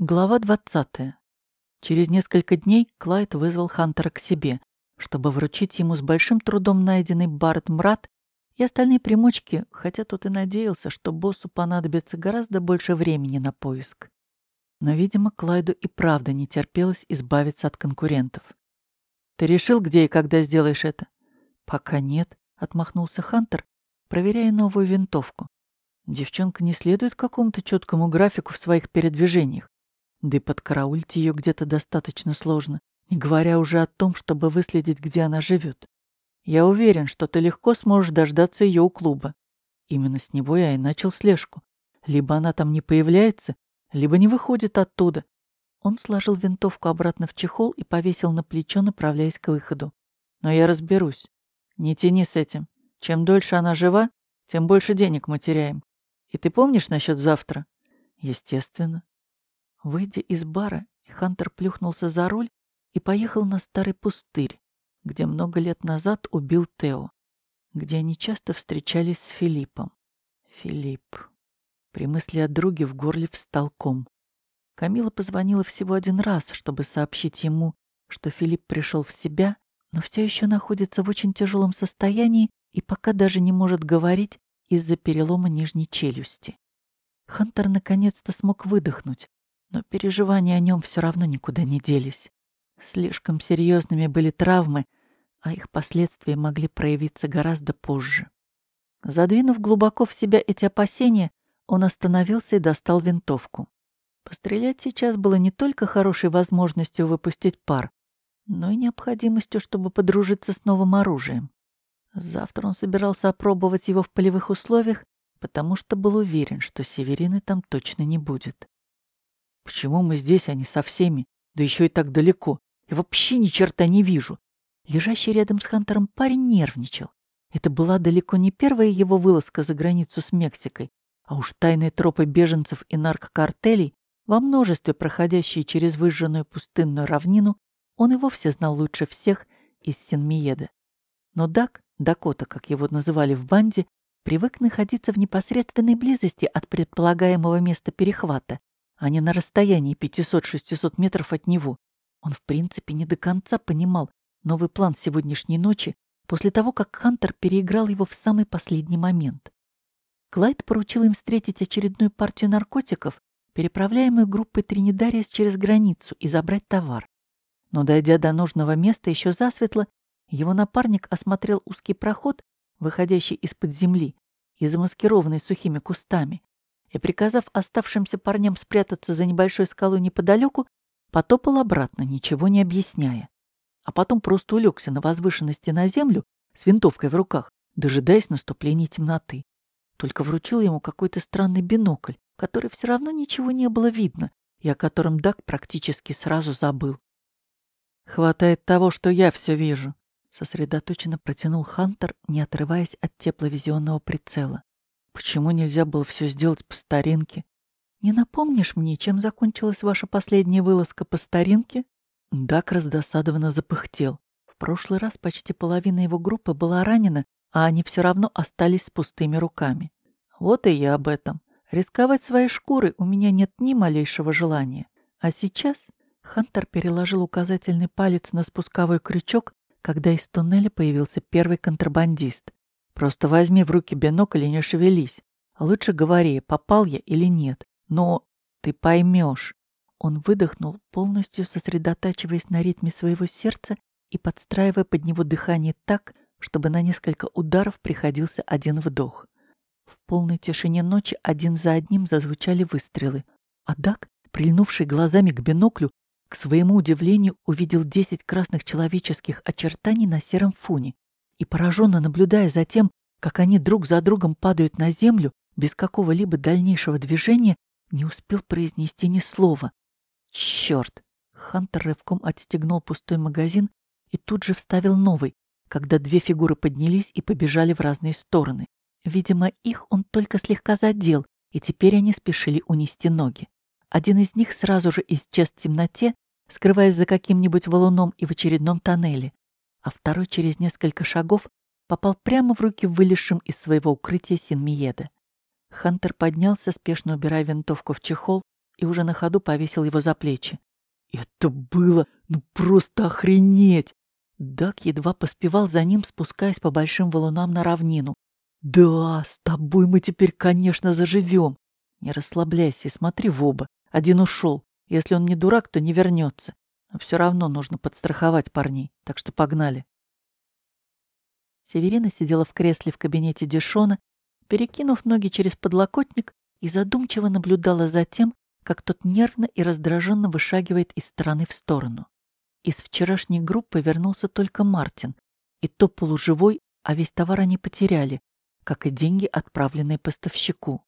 Глава 20. Через несколько дней Клайд вызвал Хантера к себе, чтобы вручить ему с большим трудом найденный Барретт Мрат и остальные примочки, хотя тот и надеялся, что боссу понадобится гораздо больше времени на поиск. Но, видимо, Клайду и правда не терпелось избавиться от конкурентов. «Ты решил, где и когда сделаешь это?» «Пока нет», — отмахнулся Хантер, проверяя новую винтовку. Девчонка не следует какому-то четкому графику в своих передвижениях. Да и подкараулить ее где-то достаточно сложно, не говоря уже о том, чтобы выследить, где она живет. Я уверен, что ты легко сможешь дождаться ее у клуба. Именно с него я и начал слежку. Либо она там не появляется, либо не выходит оттуда. Он сложил винтовку обратно в чехол и повесил на плечо, направляясь к выходу. Но я разберусь. Не тяни с этим. Чем дольше она жива, тем больше денег мы теряем. И ты помнишь насчет завтра? Естественно. Выйдя из бара, Хантер плюхнулся за руль и поехал на старый пустырь, где много лет назад убил Тео, где они часто встречались с Филиппом. Филипп. При мысли о друге в горле встал ком. Камила позвонила всего один раз, чтобы сообщить ему, что Филипп пришел в себя, но все еще находится в очень тяжелом состоянии и пока даже не может говорить из-за перелома нижней челюсти. Хантер наконец-то смог выдохнуть, но переживания о нем все равно никуда не делись. Слишком серьезными были травмы, а их последствия могли проявиться гораздо позже. Задвинув глубоко в себя эти опасения, он остановился и достал винтовку. Пострелять сейчас было не только хорошей возможностью выпустить пар, но и необходимостью, чтобы подружиться с новым оружием. Завтра он собирался опробовать его в полевых условиях, потому что был уверен, что Северины там точно не будет. Почему мы здесь, а не со всеми? Да еще и так далеко. Я вообще ни черта не вижу. Лежащий рядом с Хантером парень нервничал. Это была далеко не первая его вылазка за границу с Мексикой, а уж тайные тропы беженцев и наркокартелей, во множестве проходящие через выжженную пустынную равнину, он и вовсе знал лучше всех из Синмиеда. Но Дак, Дакота, как его называли в банде, привык находиться в непосредственной близости от предполагаемого места перехвата а не на расстоянии 500-600 метров от него. Он, в принципе, не до конца понимал новый план сегодняшней ночи после того, как Хантер переиграл его в самый последний момент. Клайд поручил им встретить очередную партию наркотиков, переправляемую группой Тринидариас через границу, и забрать товар. Но, дойдя до нужного места еще засветло, его напарник осмотрел узкий проход, выходящий из-под земли и замаскированный сухими кустами, и, приказав оставшимся парням спрятаться за небольшой скалой неподалеку, потопал обратно, ничего не объясняя. А потом просто улегся на возвышенности на землю с винтовкой в руках, дожидаясь наступления темноты. Только вручил ему какой-то странный бинокль, который все равно ничего не было видно, и о котором Дак практически сразу забыл. «Хватает того, что я все вижу», — сосредоточенно протянул Хантер, не отрываясь от тепловизионного прицела. Почему нельзя было все сделать по старинке? Не напомнишь мне, чем закончилась ваша последняя вылазка по старинке? Дак раздосадованно запыхтел. В прошлый раз почти половина его группы была ранена, а они все равно остались с пустыми руками. Вот и я об этом. Рисковать своей шкурой у меня нет ни малейшего желания. А сейчас Хантер переложил указательный палец на спусковой крючок, когда из туннеля появился первый контрабандист. Просто возьми в руки бинокль и не шевелись. Лучше говори, попал я или нет. Но ты поймешь. Он выдохнул, полностью сосредотачиваясь на ритме своего сердца и подстраивая под него дыхание так, чтобы на несколько ударов приходился один вдох. В полной тишине ночи один за одним зазвучали выстрелы, а Дак, прильнувший глазами к биноклю, к своему удивлению увидел десять красных человеческих очертаний на сером фоне и, пораженно наблюдая за тем, как они друг за другом падают на землю без какого-либо дальнейшего движения, не успел произнести ни слова. Черт! Хантер рывком отстегнул пустой магазин и тут же вставил новый, когда две фигуры поднялись и побежали в разные стороны. Видимо, их он только слегка задел, и теперь они спешили унести ноги. Один из них сразу же исчез в темноте, скрываясь за каким-нибудь валуном и в очередном тоннеле а второй через несколько шагов попал прямо в руки вылезшим из своего укрытия Синмиеда. Хантер поднялся, спешно убирая винтовку в чехол, и уже на ходу повесил его за плечи. Это было, ну просто охренеть! Дак едва поспевал за ним, спускаясь по большим валунам на равнину. «Да, с тобой мы теперь, конечно, заживем. Не расслабляйся и смотри в оба. Один ушел. Если он не дурак, то не вернется. Но все равно нужно подстраховать парней, так что погнали». Северина сидела в кресле в кабинете Дешона, перекинув ноги через подлокотник и задумчиво наблюдала за тем, как тот нервно и раздраженно вышагивает из стороны в сторону. Из вчерашней группы вернулся только Мартин, и то полуживой, а весь товар они потеряли, как и деньги, отправленные поставщику.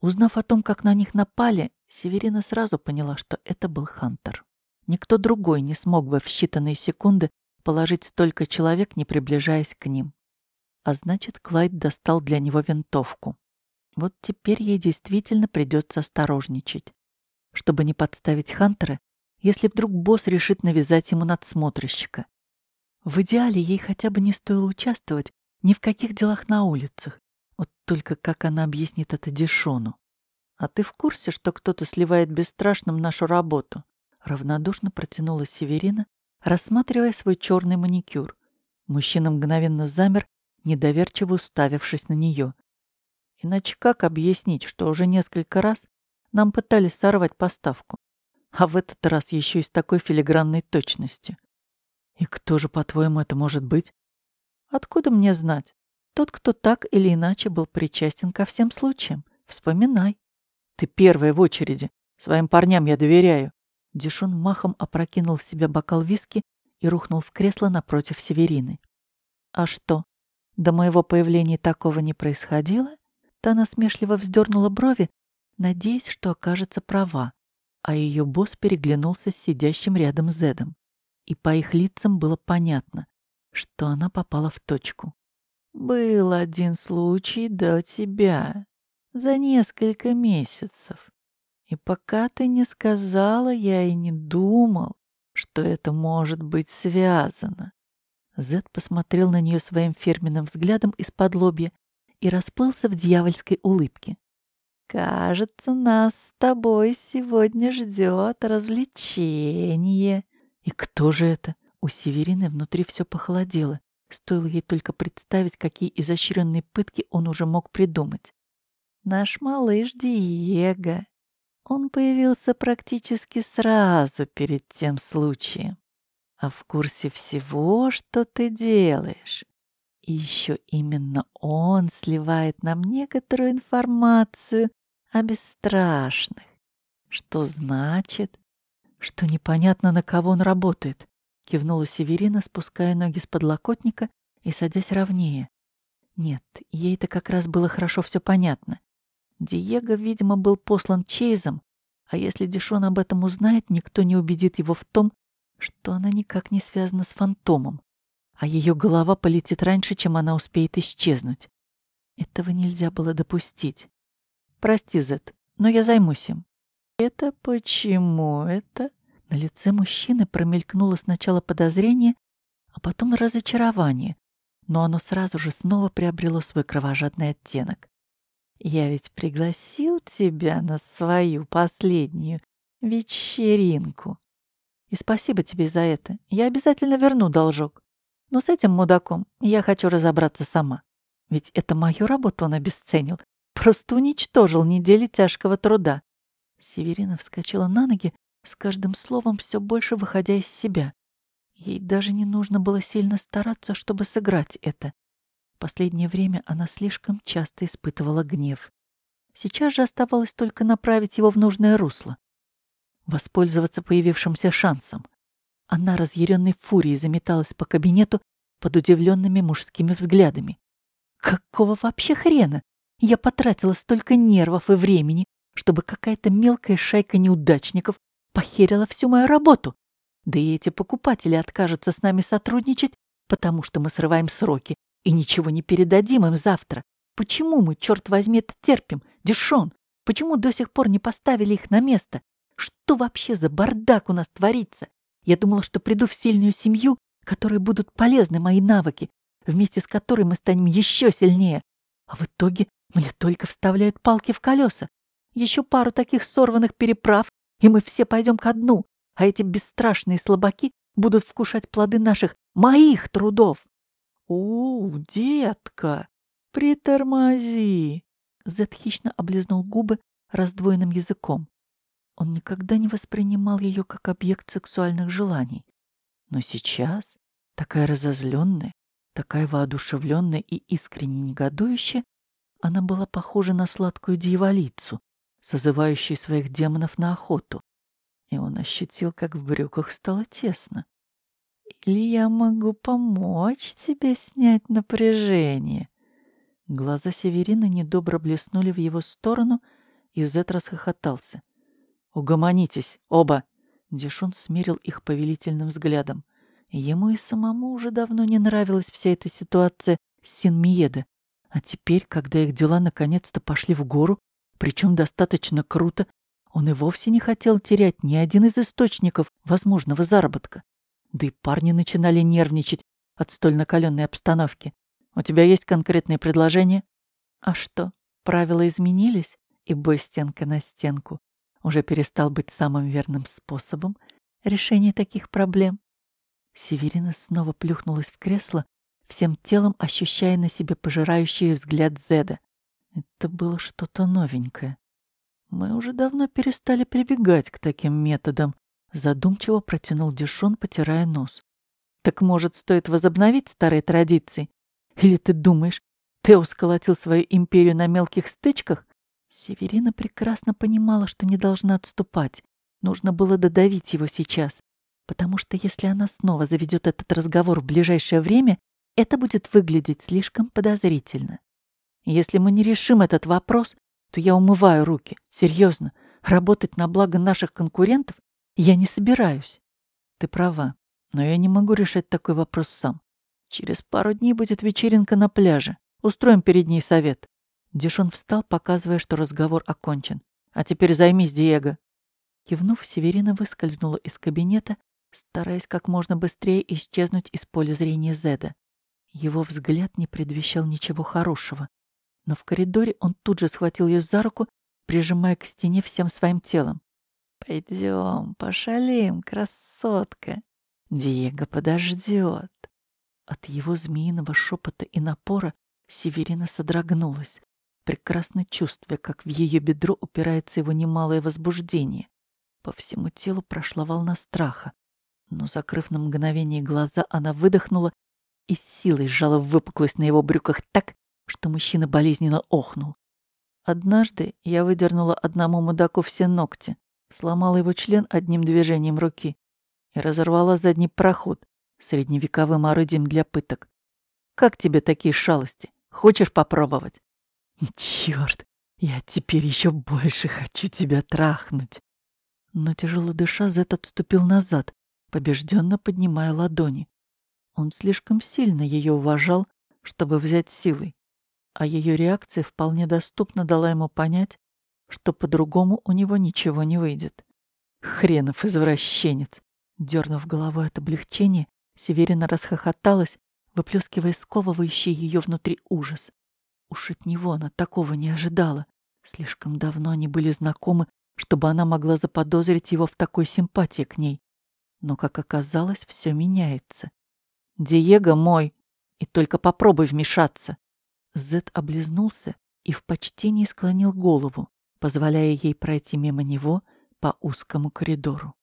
Узнав о том, как на них напали, Северина сразу поняла, что это был Хантер. Никто другой не смог бы в считанные секунды положить столько человек, не приближаясь к ним. А значит, Клайд достал для него винтовку. Вот теперь ей действительно придется осторожничать. Чтобы не подставить Хантера, если вдруг босс решит навязать ему надсмотрщика. В идеале ей хотя бы не стоило участвовать ни в каких делах на улицах. Вот только как она объяснит это Дешону? А ты в курсе, что кто-то сливает бесстрашным нашу работу? Равнодушно протянула Северина, рассматривая свой черный маникюр. Мужчина мгновенно замер, недоверчиво уставившись на нее. Иначе как объяснить, что уже несколько раз нам пытались сорвать поставку, а в этот раз еще и с такой филигранной точностью? И кто же, по-твоему, это может быть? Откуда мне знать? Тот, кто так или иначе был причастен ко всем случаям. Вспоминай. Ты первая в очереди. Своим парням я доверяю. Дишон махом опрокинул в себя бокал виски и рухнул в кресло напротив Северины. А что, до моего появления такого не происходило? Та насмешливо вздернула брови, надеясь, что окажется права, а ее босс переглянулся с сидящим рядом Зедом. И по их лицам было понятно, что она попала в точку. «Был один случай до тебя, за несколько месяцев. И пока ты не сказала, я и не думал, что это может быть связано». Зед посмотрел на нее своим фирменным взглядом из-под лобья и расплылся в дьявольской улыбке. «Кажется, нас с тобой сегодня ждет развлечение». «И кто же это?» У Северины внутри все похолодело. Стоило ей только представить, какие изощренные пытки он уже мог придумать. «Наш малыш Диего. Он появился практически сразу перед тем случаем. А в курсе всего, что ты делаешь. И еще именно он сливает нам некоторую информацию о бесстрашных. Что значит, что непонятно, на кого он работает, кивнула Северина, спуская ноги с подлокотника и садясь ровнее. Нет, ей-то как раз было хорошо все понятно. Диего, видимо, был послан Чейзом, а если Дишон об этом узнает, никто не убедит его в том, что она никак не связана с фантомом а ее голова полетит раньше, чем она успеет исчезнуть. Этого нельзя было допустить. Прости, Зет, но я займусь им. Это почему это? На лице мужчины промелькнуло сначала подозрение, а потом разочарование, но оно сразу же снова приобрело свой кровожадный оттенок. Я ведь пригласил тебя на свою последнюю вечеринку. И спасибо тебе за это. Я обязательно верну должок. Но с этим мудаком я хочу разобраться сама. Ведь это мою работу он обесценил. Просто уничтожил недели тяжкого труда. Северина вскочила на ноги, с каждым словом все больше выходя из себя. Ей даже не нужно было сильно стараться, чтобы сыграть это. Последнее время она слишком часто испытывала гнев. Сейчас же оставалось только направить его в нужное русло. Воспользоваться появившимся шансом. Она разъяренной фурией заметалась по кабинету под удивленными мужскими взглядами. Какого вообще хрена? Я потратила столько нервов и времени, чтобы какая-то мелкая шайка неудачников похерила всю мою работу. Да и эти покупатели откажутся с нами сотрудничать, потому что мы срываем сроки и ничего не передадим им завтра. Почему мы, черт возьми, это терпим? Дешон, почему до сих пор не поставили их на место? Что вообще за бардак у нас творится? Я думала, что приду в сильную семью, которой будут полезны мои навыки, вместе с которой мы станем еще сильнее. А в итоге мне только вставляют палки в колеса. Еще пару таких сорванных переправ, и мы все пойдем ко дну, а эти бесстрашные слабаки будут вкушать плоды наших, моих трудов. «У, детка, притормози!» Зет хищно облизнул губы раздвоенным языком. Он никогда не воспринимал ее как объект сексуальных желаний. Но сейчас, такая разозленная, такая воодушевленная и искренне негодующая, она была похожа на сладкую дьяволицу, созывающую своих демонов на охоту. И он ощутил, как в брюках стало тесно. «Или я могу помочь тебе снять напряжение?» Глаза Северина недобро блеснули в его сторону, и Зет расхохотался. «Угомонитесь, оба!» Дишон смирил их повелительным взглядом. Ему и самому уже давно не нравилась вся эта ситуация с Синмиеда. А теперь, когда их дела наконец-то пошли в гору, причем достаточно круто, он и вовсе не хотел терять ни один из источников возможного заработка. Да и парни начинали нервничать от столь накаленной обстановки. «У тебя есть конкретные предложения?» «А что, правила изменились, и бой стенка на стенку уже перестал быть самым верным способом решения таких проблем?» Северина снова плюхнулась в кресло, всем телом ощущая на себе пожирающий взгляд Зеда. Это было что-то новенькое. Мы уже давно перестали прибегать к таким методам, задумчиво протянул Дишон, потирая нос. Так может, стоит возобновить старые традиции? Или ты думаешь, Тео сколотил свою империю на мелких стычках? Северина прекрасно понимала, что не должна отступать. Нужно было додавить его сейчас, потому что если она снова заведет этот разговор в ближайшее время, это будет выглядеть слишком подозрительно. Если мы не решим этот вопрос, то я умываю руки. Серьезно, работать на благо наших конкурентов я не собираюсь. Ты права, но я не могу решать такой вопрос сам. Через пару дней будет вечеринка на пляже. Устроим перед ней совет. Дишон встал, показывая, что разговор окончен. А теперь займись, Диего. Кивнув, Северина выскользнула из кабинета, стараясь как можно быстрее исчезнуть из поля зрения Зеда. Его взгляд не предвещал ничего хорошего. Но в коридоре он тут же схватил ее за руку, прижимая к стене всем своим телом. «Пойдем, пошалим, красотка. Диего подождет». От его змеиного шепота и напора Северина содрогнулась, прекрасно чувствуя, как в ее бедро упирается его немалое возбуждение. По всему телу прошла волна страха, но, закрыв на мгновение глаза, она выдохнула и с силой сжала выпуклость на его брюках так, что мужчина болезненно охнул. Однажды я выдернула одному мудаку все ногти, сломала его член одним движением руки и разорвала задний проход средневековым орудием для пыток. Как тебе такие шалости? Хочешь попробовать? Черт, я теперь еще больше хочу тебя трахнуть. Но тяжело дыша, Зет отступил назад, побежденно поднимая ладони. Он слишком сильно ее уважал, чтобы взять силой, а ее реакция вполне доступно дала ему понять, что по-другому у него ничего не выйдет. Хренов извращенец! Дернув головой от облегчения, Северина расхохоталась, выплескивая сковывающий ее внутри ужас. Уж от него она такого не ожидала. Слишком давно они были знакомы, чтобы она могла заподозрить его в такой симпатии к ней. Но, как оказалось, все меняется. Диего мой, и только попробуй вмешаться. Зет облизнулся и в почтении склонил голову, позволяя ей пройти мимо него по узкому коридору.